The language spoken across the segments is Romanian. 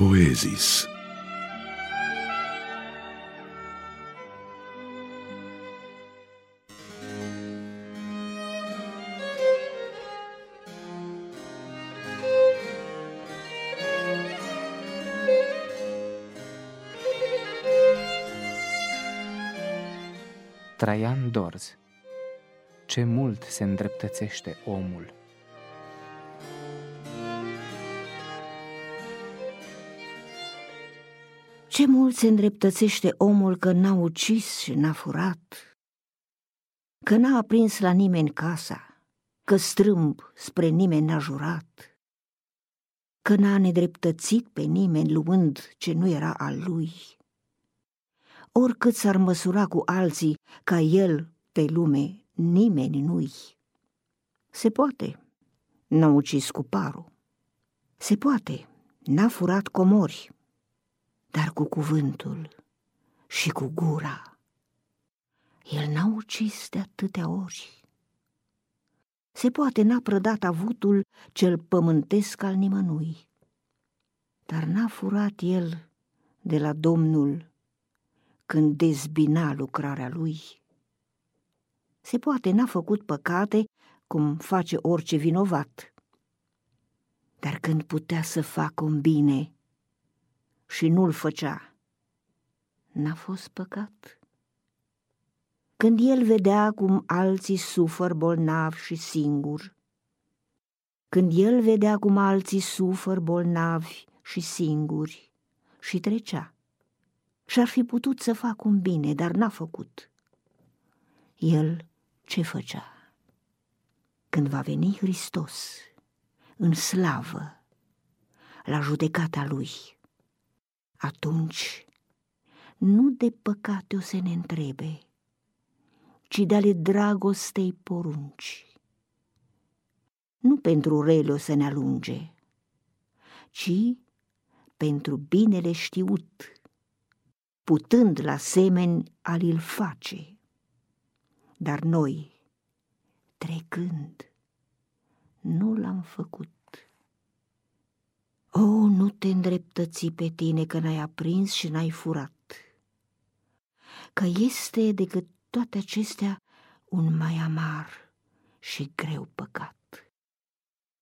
Poezis. Traian Dorz Ce mult se îndreptățește omul! Ce mult se îndreptățește omul că n-a ucis și n-a furat, că n-a aprins la nimeni casa, că strâmb spre nimeni n-a jurat, că n-a nedreptățit pe nimeni luând ce nu era al lui. Oricât s-ar măsura cu alții ca el pe lume, nimeni nu-i. Se poate, n-a ucis cu parul. Se poate, n-a furat comori dar cu cuvântul și cu gura. El n-a ucis de atâtea ori. Se poate n-a prădat avutul cel pământesc al nimănui, dar n-a furat el de la Domnul când dezbina lucrarea lui. Se poate n-a făcut păcate cum face orice vinovat, dar când putea să facă un bine, și nu-l făcea. N-a fost păcat. Când el vedea cum alții sufăr bolnav și singur, când el vedea cum alții sufăr bolnavi și singuri și trecea, și-ar fi putut să facă un bine, dar n-a făcut. El ce făcea? Când va veni Hristos în slavă la judecata lui, atunci nu de păcate o să ne întrebe, ci de ale dragostei porunci. Nu pentru rele o să ne alunge, ci pentru binele știut, putând la semeni al-il face. Dar noi, trecând, nu l-am făcut. O, nu te îndreptăți pe tine că n-ai aprins și n-ai furat, că este decât toate acestea un mai amar și greu păcat.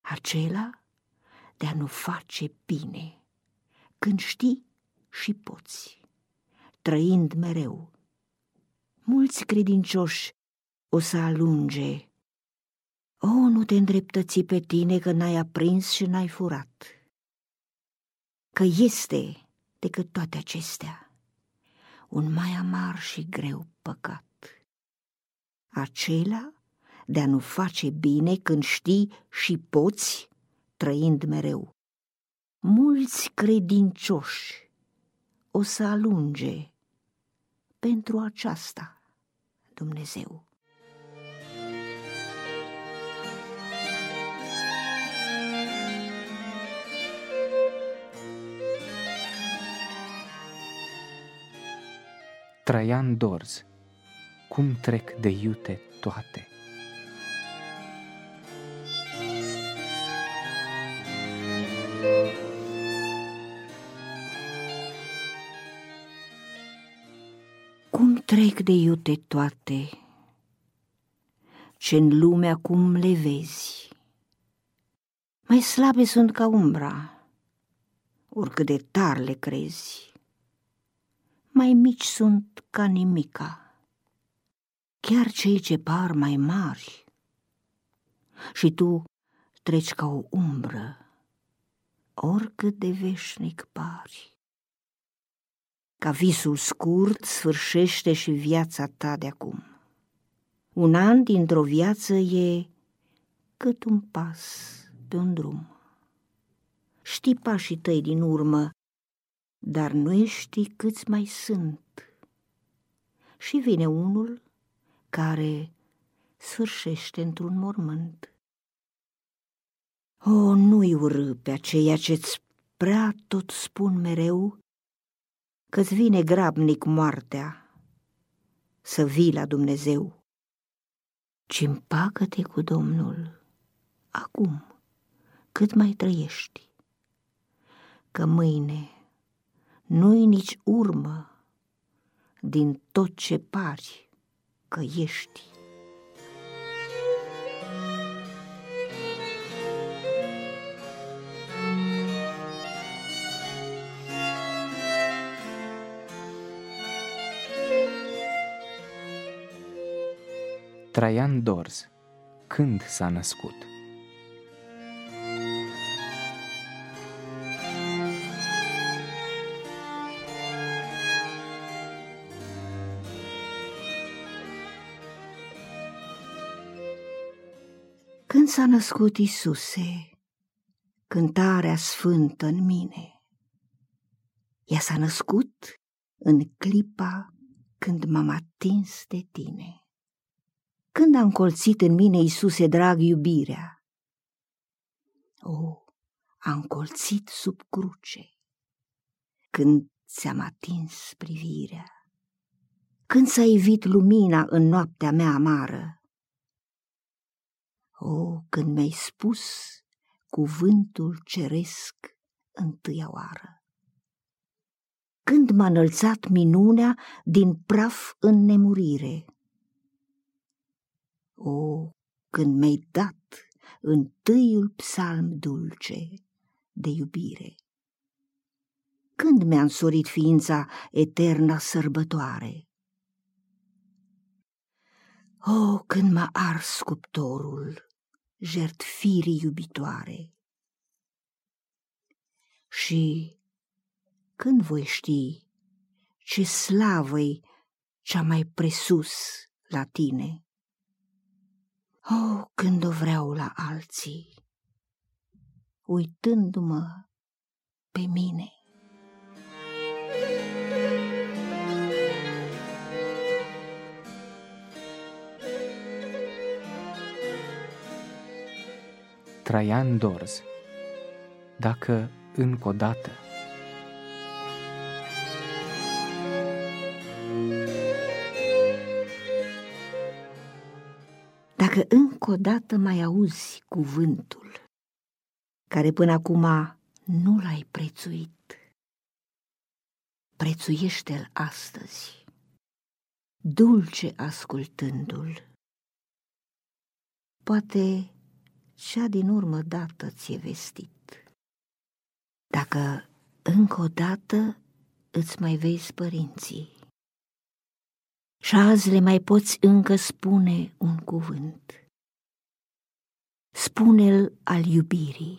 Acela de a nu face bine, când știi și poți, trăind mereu. Mulți credincioși o să alunge. O, nu te îndreptăți pe tine că n-ai aprins și n-ai furat că este decât toate acestea un mai amar și greu păcat. Acela de a nu face bine când știi și poți, trăind mereu. Mulți credincioși o să alunge pentru aceasta Dumnezeu. Traian Dorz Cum trec de iute toate? Cum trec de iute toate? Ce în lume acum le vezi. Mai slabe sunt ca umbra, oricât de tar le crezi mai mici sunt ca nimica, chiar cei ce par mai mari. Și tu treci ca o umbră, oricât de veșnic pari. Ca visul scurt sfârșește și viața ta de acum. Un an dintr-o viață e cât un pas pe un drum. Știi pașii tăi din urmă dar nu știi câți mai sunt. Și vine unul care sfârșește într-un mormânt. O, nu-i urâ pe aceia ce-ți prea tot spun mereu că-ți vine grabnic moartea să vii la Dumnezeu, ci împacă-te cu Domnul acum, cât mai trăiești că mâine nu-i nici urmă din tot ce pari că ești. Traian Dorz Când s-a născut? Când s-a născut Isuse, cântarea sfântă în mine, ea s-a născut în clipa când m-am atins de tine. Când a încolțit în mine, Iisuse drag, iubirea? O, a încolțit sub cruce, când ți-am atins privirea, când s-a evit lumina în noaptea mea amară. O, când mi-ai spus cuvântul ceresc întâia oară. Când m-a înălțat minunea din praf în nemurire, o, când mi-ai dat întâiul psalm dulce de iubire. Când mi-a însorit ființa eterna sărbătoare? O, când m-a ars cuptorul jertfirii iubitoare. Și când voi ști ce slavă cea mai presus la tine? Oh, când o vreau la alții, uitându-mă pe mine. Traian Dorz Dacă încă o dată Dacă încă o dată mai auzi cuvântul care până acum nu l-ai prețuit, prețuiește-l astăzi, dulce ascultându-l. Poate cea din urmă dată ți-e vestit. Dacă încă o dată îți mai vezi părinții, și azi le mai poți încă spune un cuvânt. Spune-l al iubirii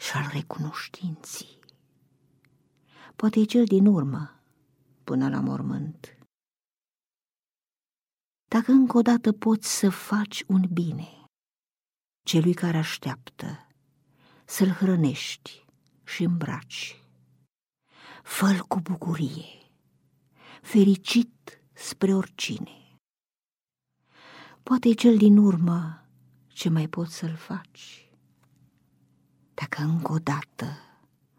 și al recunoștinții. Poate e cel din urmă până la mormânt. Dacă încă o dată poți să faci un bine celui care așteaptă, să-l hrănești și îmbraci, fă cu bucurie, fericit spre oricine. Poate e cel din urmă ce mai poți să-l faci. Dacă încă o dată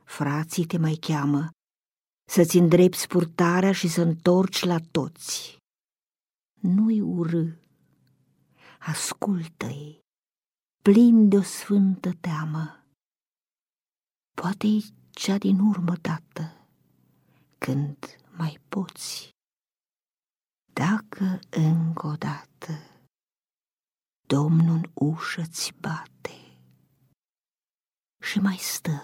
frații te mai cheamă să-ți îndrepți purtarea și să întorci la toți, nu-i urâ, ascultă-i, plin de o sfântă teamă. Poate-i cea din urmă dată, când mai poți dacă încă o dată Domnul în ușă-ți bate și mai stă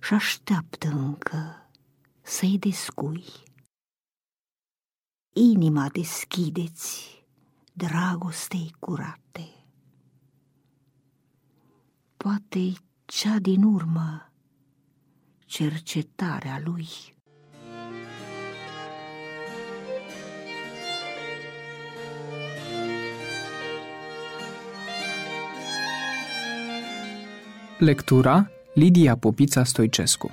și așteaptă încă să-i descui. Inima deschideți dragostei curate. Poate cea din urmă cercetarea lui. Lectura Lidia Popița Stoicescu